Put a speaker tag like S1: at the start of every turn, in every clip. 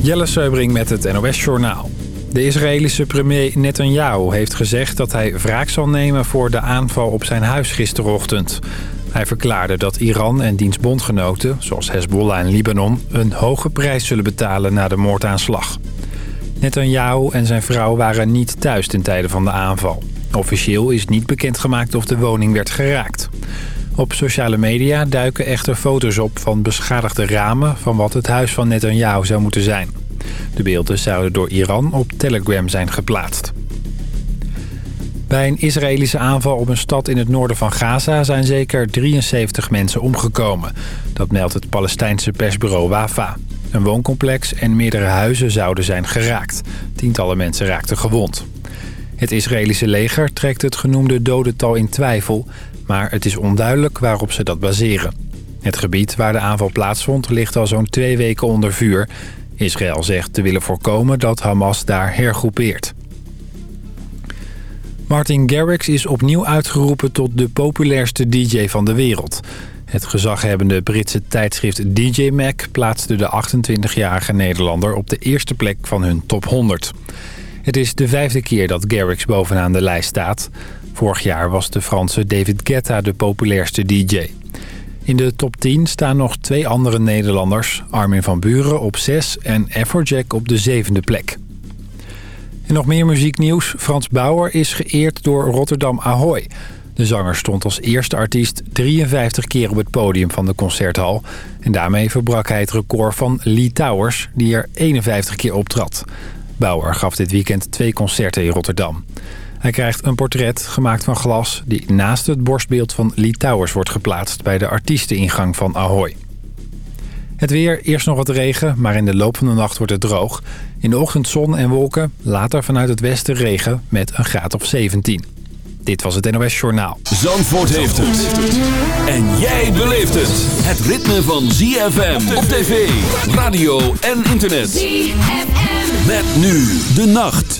S1: Jelle Seubring met het NOS Journaal. De Israëlische premier Netanyahu heeft gezegd dat hij wraak zal nemen voor de aanval op zijn huis gisterochtend. Hij verklaarde dat Iran en diens bondgenoten, zoals Hezbollah en Libanon... een hoge prijs zullen betalen na de moordaanslag. Netanyahu en zijn vrouw waren niet thuis ten tijde van de aanval. Officieel is niet bekendgemaakt of de woning werd geraakt. Op sociale media duiken echter foto's op van beschadigde ramen... van wat het huis van Netanyahu zou moeten zijn. De beelden zouden door Iran op Telegram zijn geplaatst. Bij een Israëlische aanval op een stad in het noorden van Gaza... zijn zeker 73 mensen omgekomen. Dat meldt het Palestijnse persbureau WAFA. Een wooncomplex en meerdere huizen zouden zijn geraakt. Tientallen mensen raakten gewond. Het Israëlische leger trekt het genoemde dodental in twijfel... maar het is onduidelijk waarop ze dat baseren. Het gebied waar de aanval plaatsvond ligt al zo'n twee weken onder vuur. Israël zegt te willen voorkomen dat Hamas daar hergroepeert. Martin Garrix is opnieuw uitgeroepen tot de populairste DJ van de wereld. Het gezaghebbende Britse tijdschrift DJ Mag plaatste de 28-jarige Nederlander op de eerste plek van hun top 100. Het is de vijfde keer dat Garrix bovenaan de lijst staat. Vorig jaar was de Franse David Guetta de populairste DJ. In de top 10 staan nog twee andere Nederlanders. Armin van Buren op 6 en Afrojack op de zevende plek. En nog meer muzieknieuws. Frans Bauer is geëerd door Rotterdam Ahoy. De zanger stond als eerste artiest 53 keer op het podium van de Concerthal. En daarmee verbrak hij het record van Lee Towers, die er 51 keer optrad. Bauer gaf dit weekend twee concerten in Rotterdam. Hij krijgt een portret gemaakt van glas... die naast het borstbeeld van Lee Towers wordt geplaatst... bij de artiesteningang van Ahoy. Het weer, eerst nog wat regen, maar in de loop van de nacht wordt het droog. In de ochtend zon en wolken, later vanuit het westen regen met een graad of 17. Dit was het NOS Journaal.
S2: Zandvoort heeft het. En jij beleeft het. Het ritme van ZFM op tv, radio en internet. ZFM. Met nu de nacht.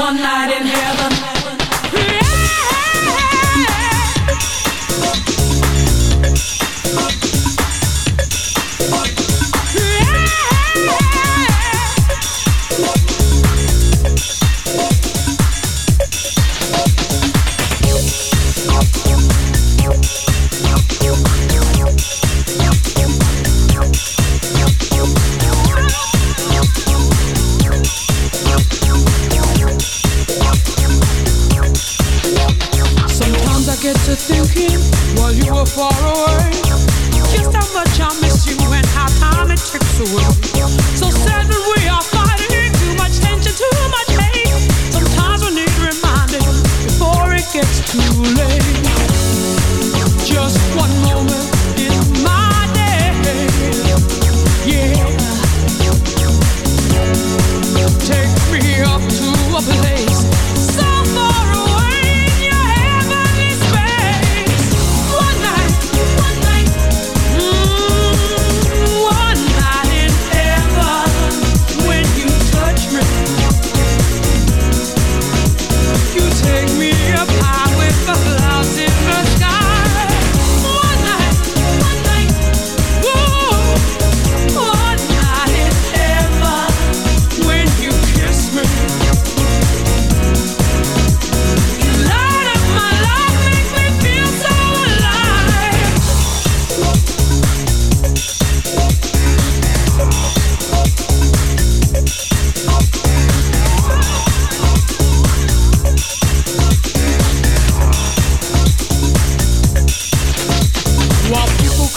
S3: one
S4: night.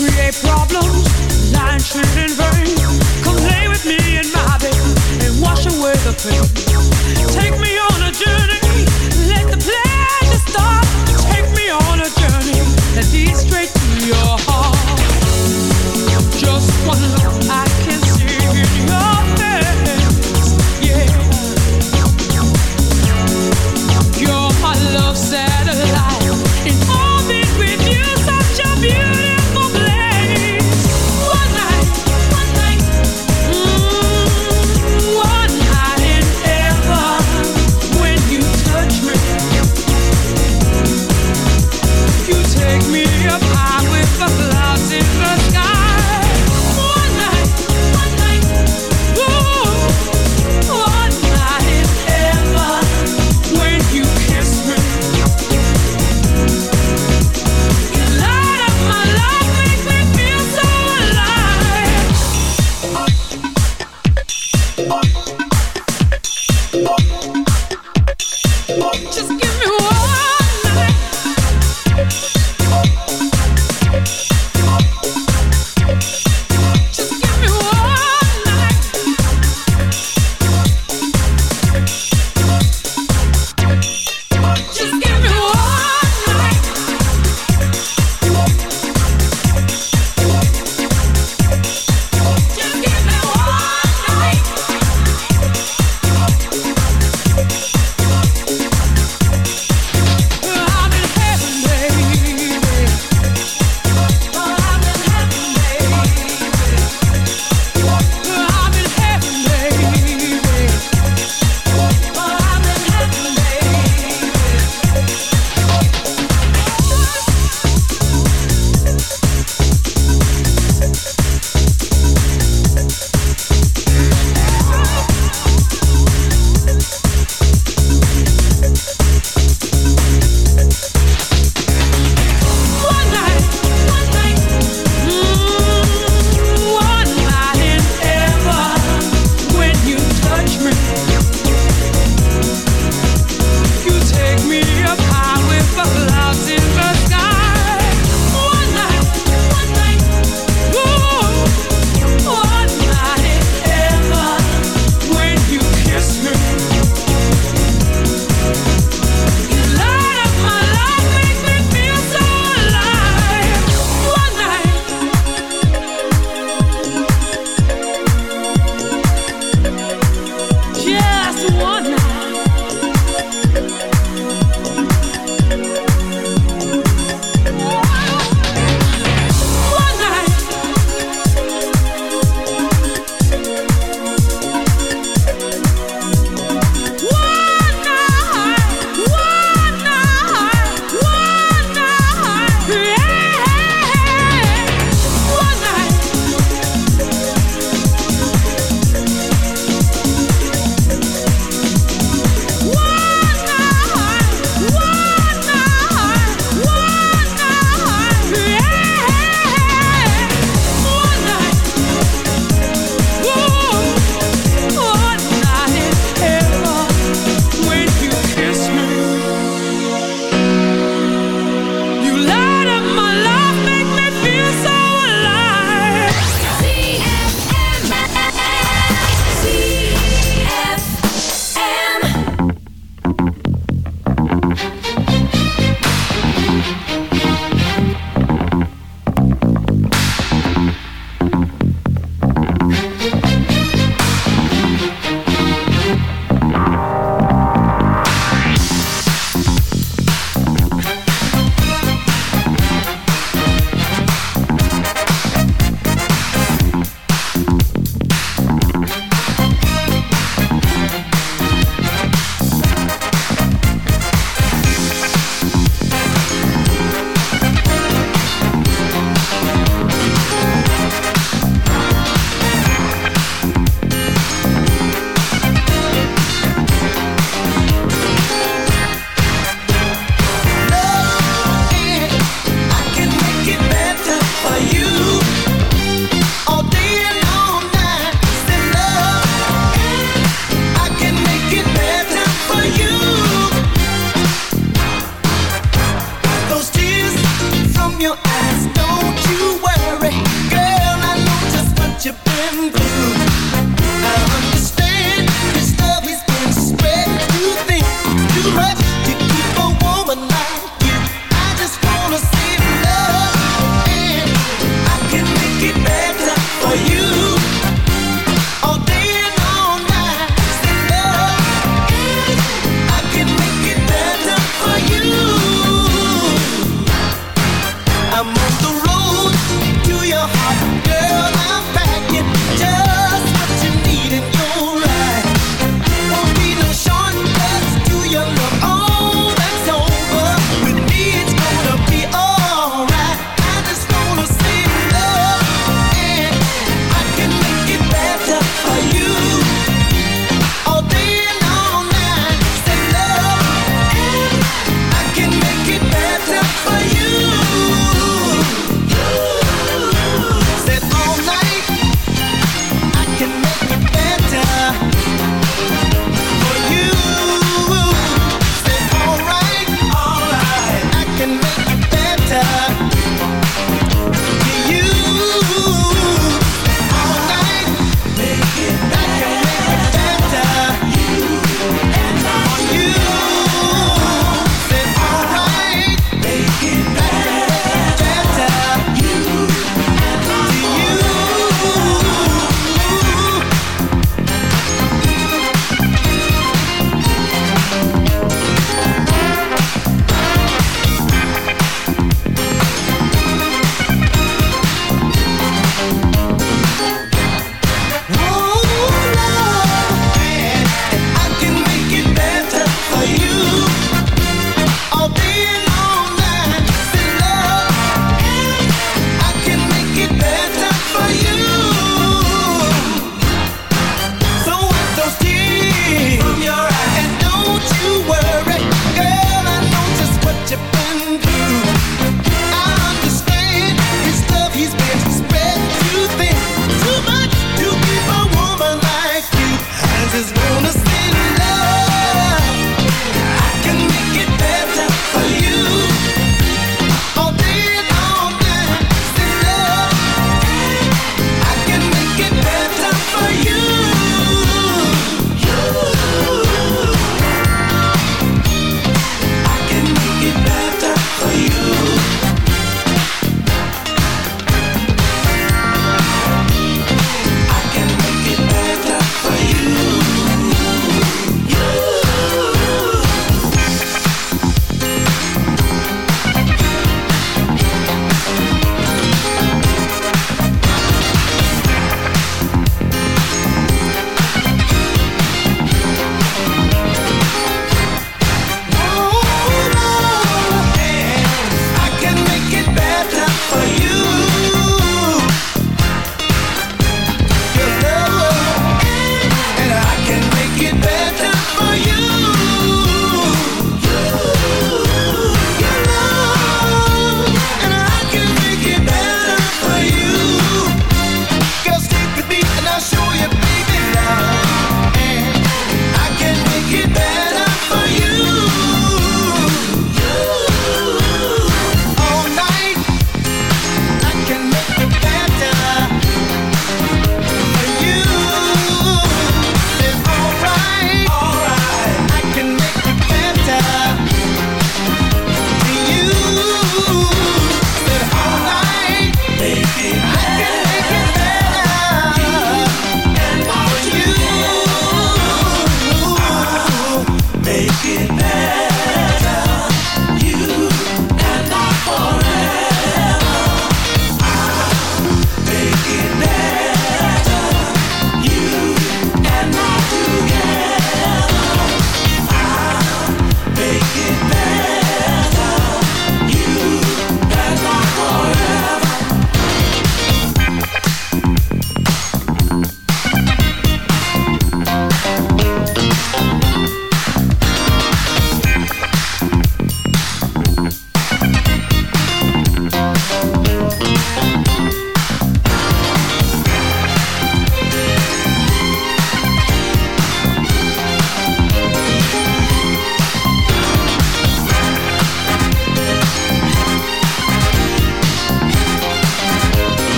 S4: create problems,
S5: lying trees in vain. Come lay with me in my bed and wash away
S6: the pain. Take me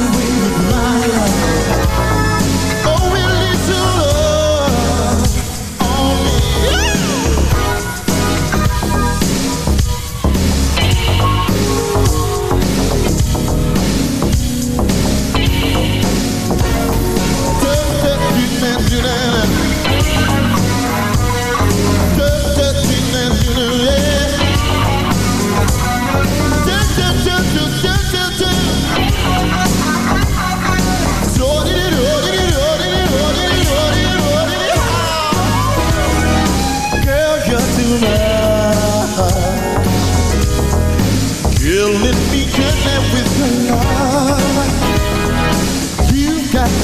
S6: we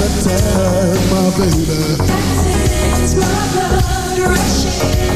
S7: attack, my baby.
S6: That's it, my blood rushing.